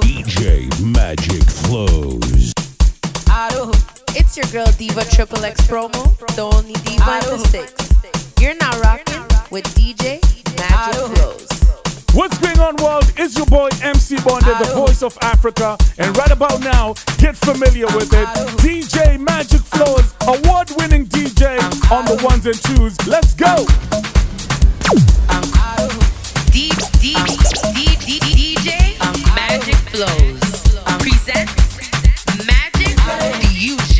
DJ Magic Flows. It's your girl Diva Triple X promo, the only diva in six. You're now rocking with DJ Magic Flows. What's going on, world? It's your boy MC Bonded, the voice of Africa. And right about now, get familiar with it. DJ Magic Flows, award winning DJ on the ones and twos. Let's go! DJ Magic Flows presents Magic Fusion.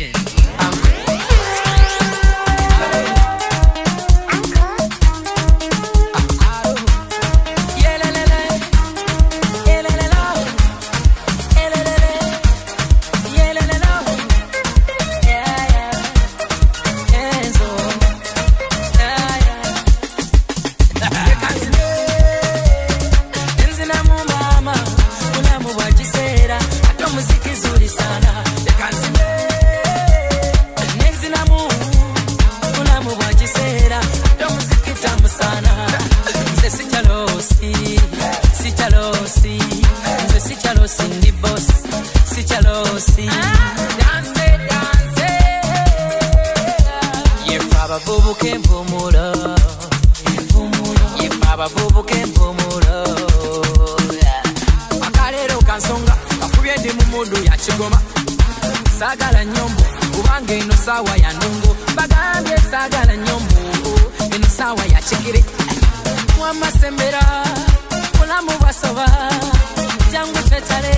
saagala nyombo kubanga eno saawa ya ndongo bagambye saagala nyombo eno saawa ya kigere wamasembera mulamu bwasoba jangu tetale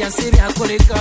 yansi byakoleka.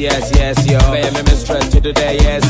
yes, yes, yo. Baby, me stress you today, yes,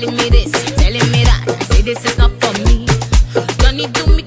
telling me this, telling me that. I say this is not for me. Don't need to me.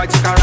fight, you can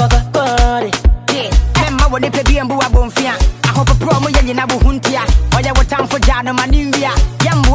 baba body. Mema wani pe bi mbu abomfia. Ahopo pro mo yenye na buhuntia. Oya wotamfo jano maniwia. Yambu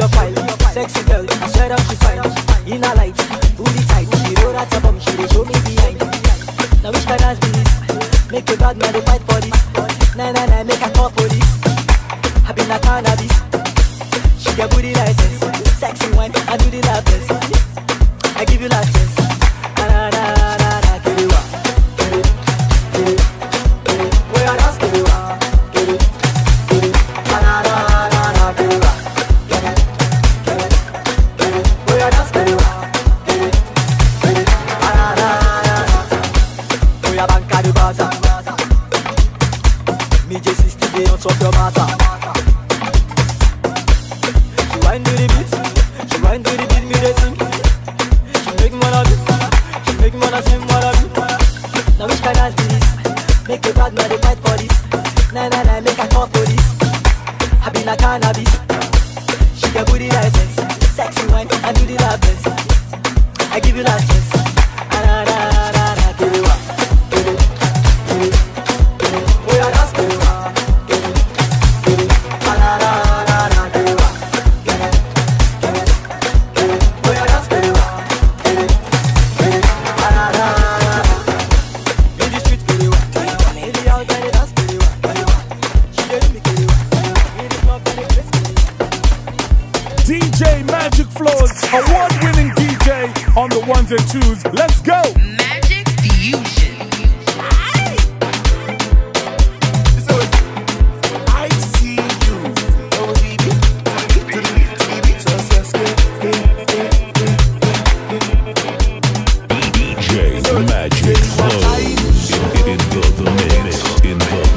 your fine. Sexy girl, I swear that she fine. In a light, booty tight. She roll at her bum, she show me behind. Now which can dance this? Make your bad man fight for this. magic flow. in it, in it, it,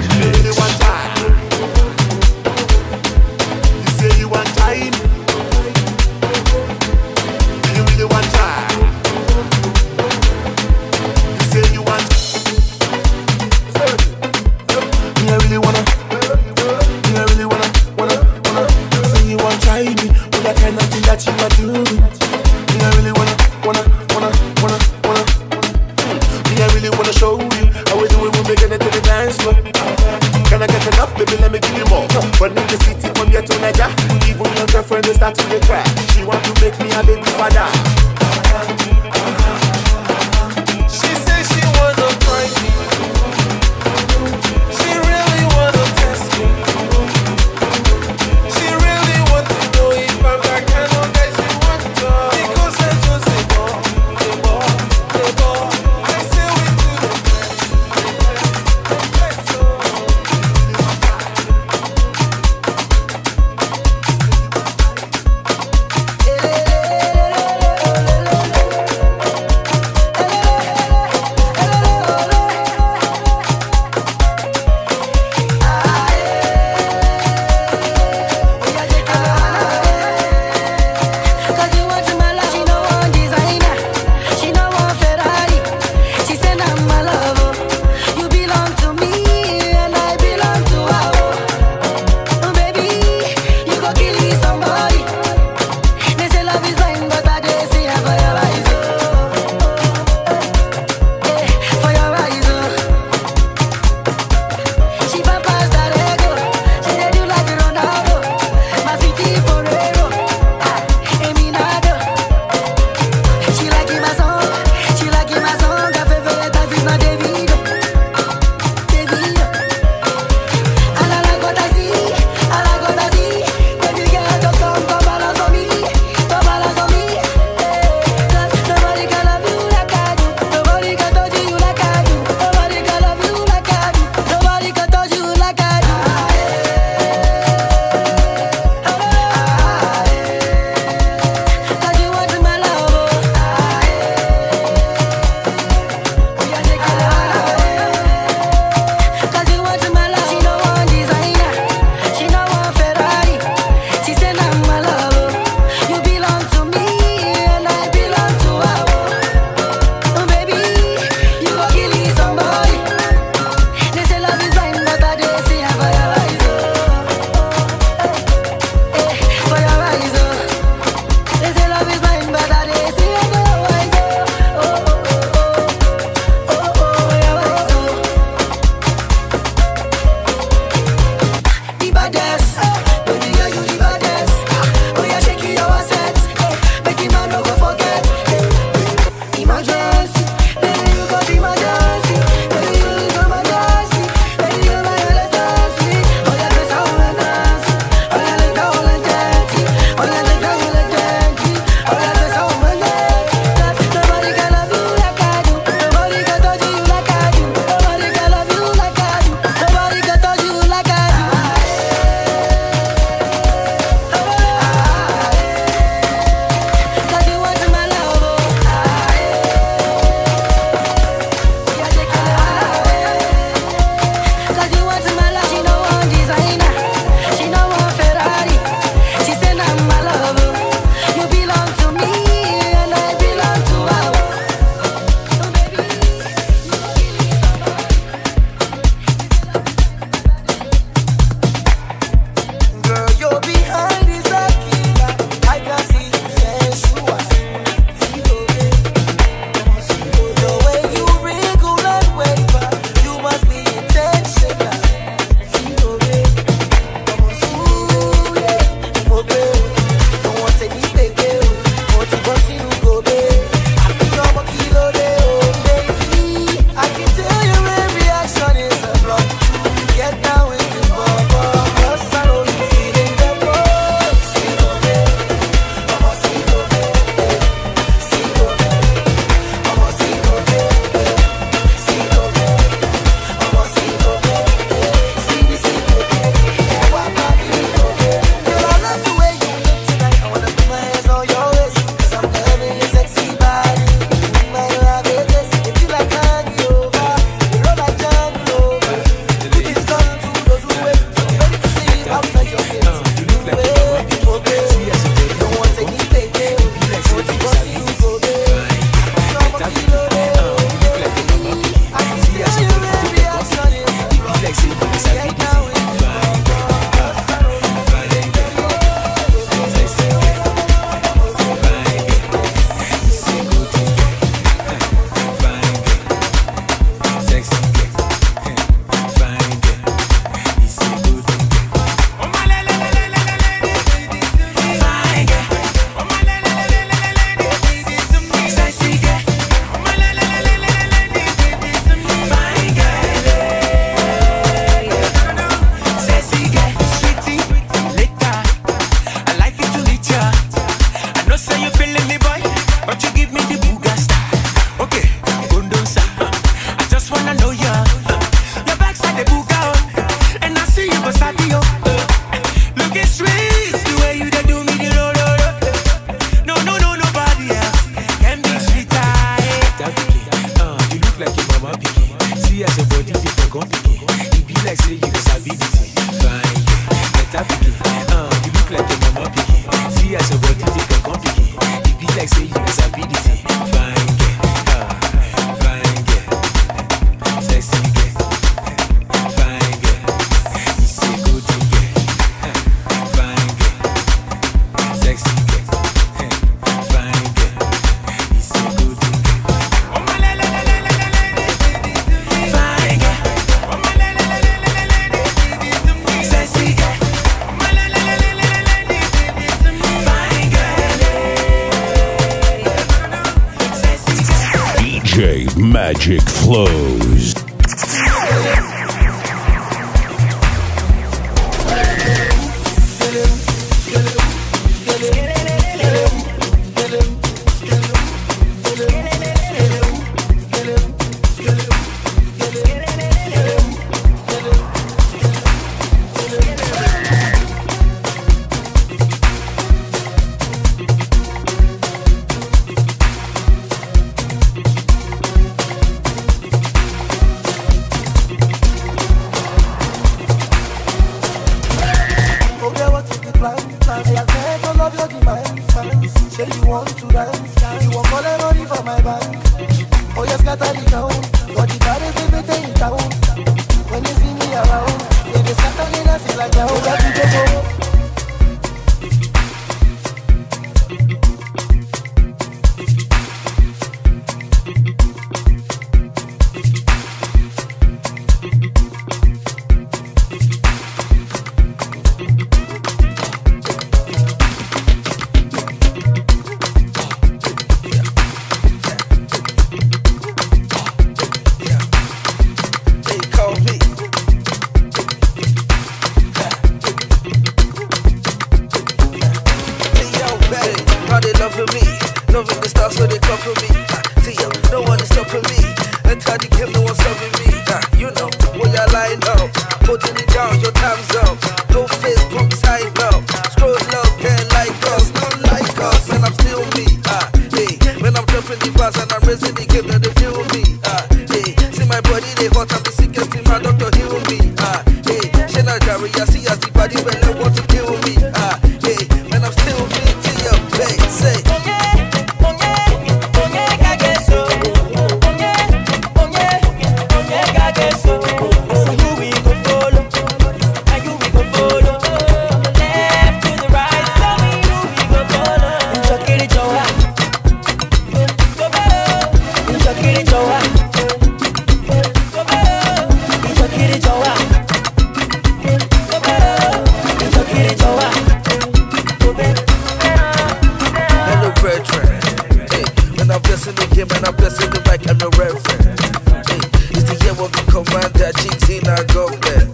I'm blessing the game and I'm blessing the mic and the reverend. Hey, it's the year of the commander, jigs in our government.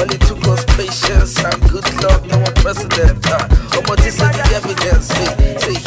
All it took was patience and good luck, no one president. Ah, uh, almost this is the evidence. Hey, say,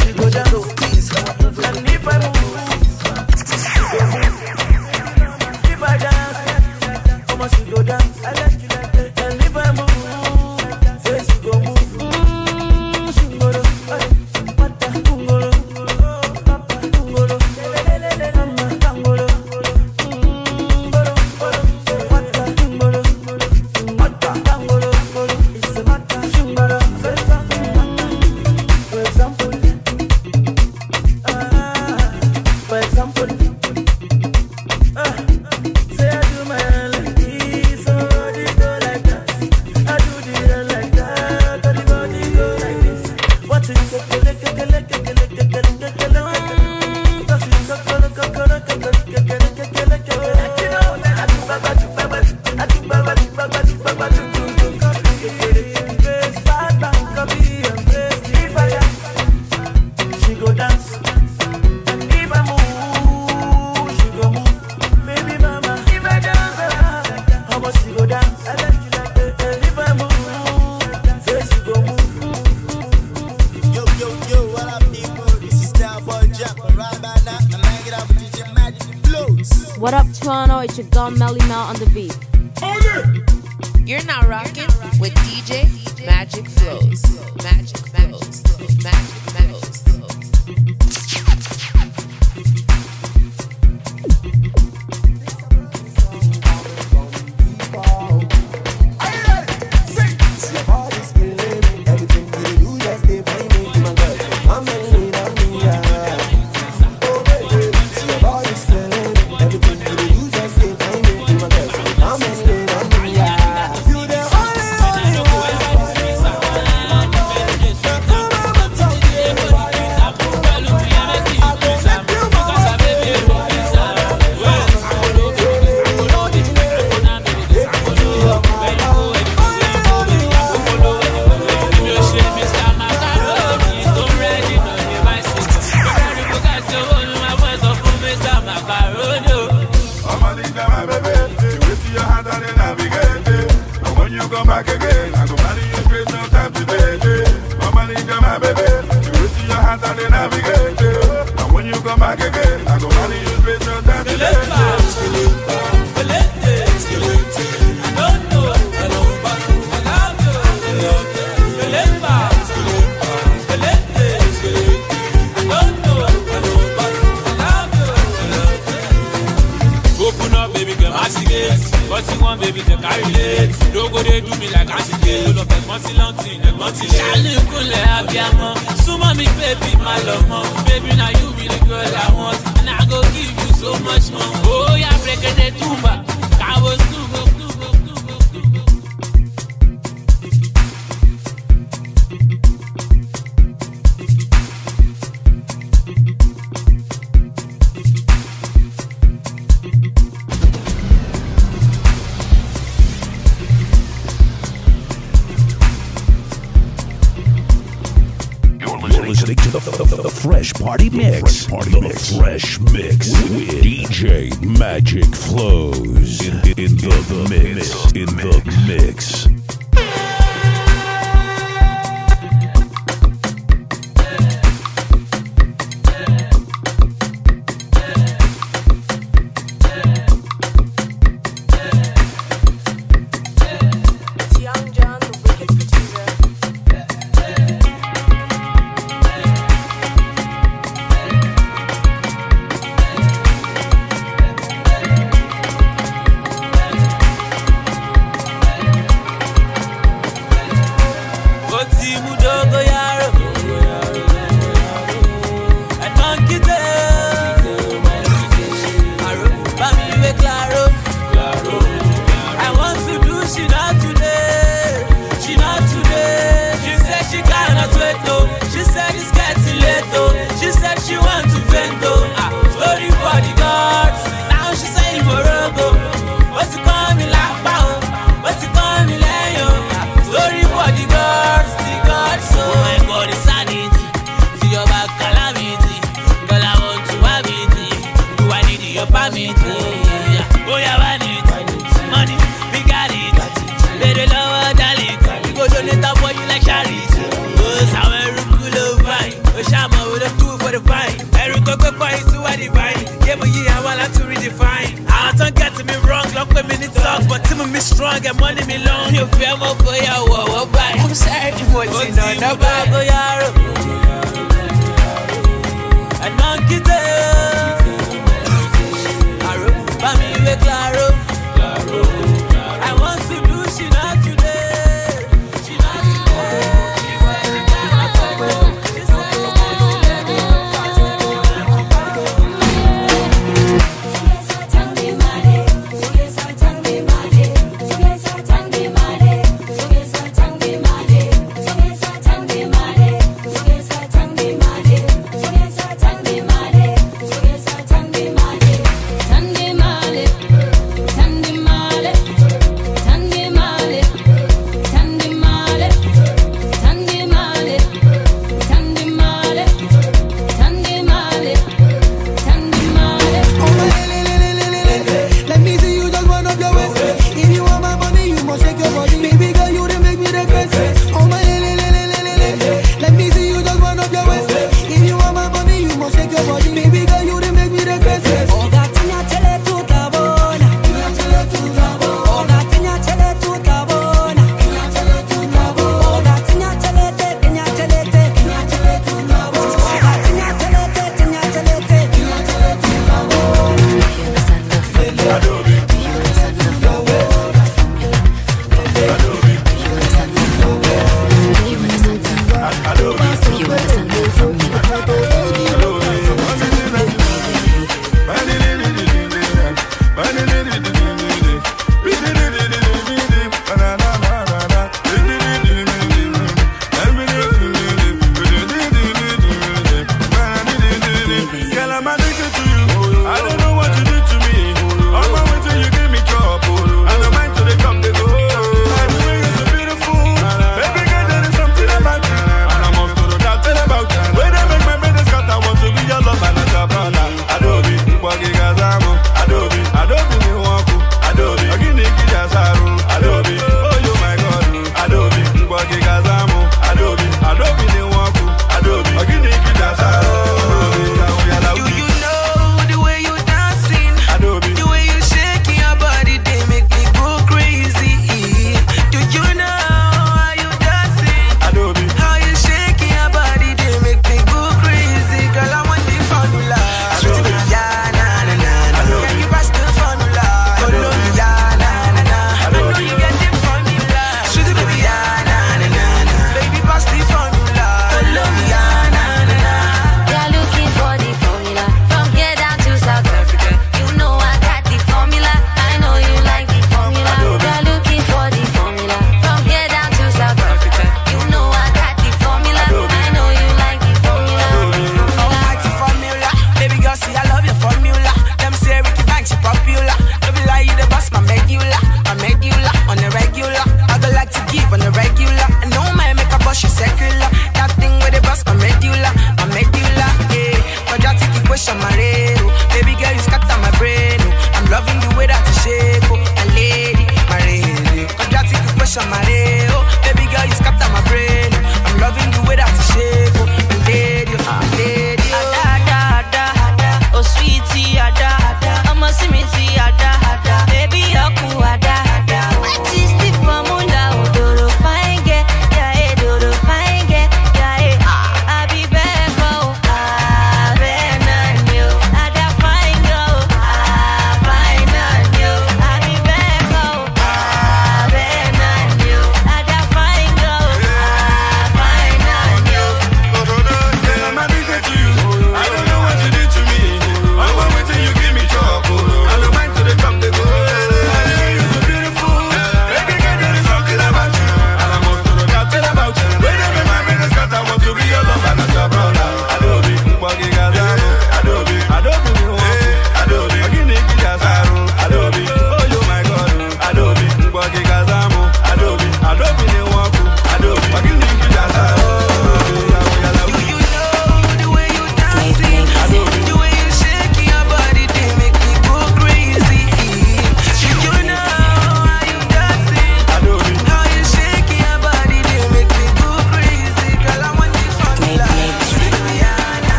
DJ Magic flows in, in, in the mix. In the mix.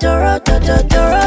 Doro, Doro, Doro, Doro. Doro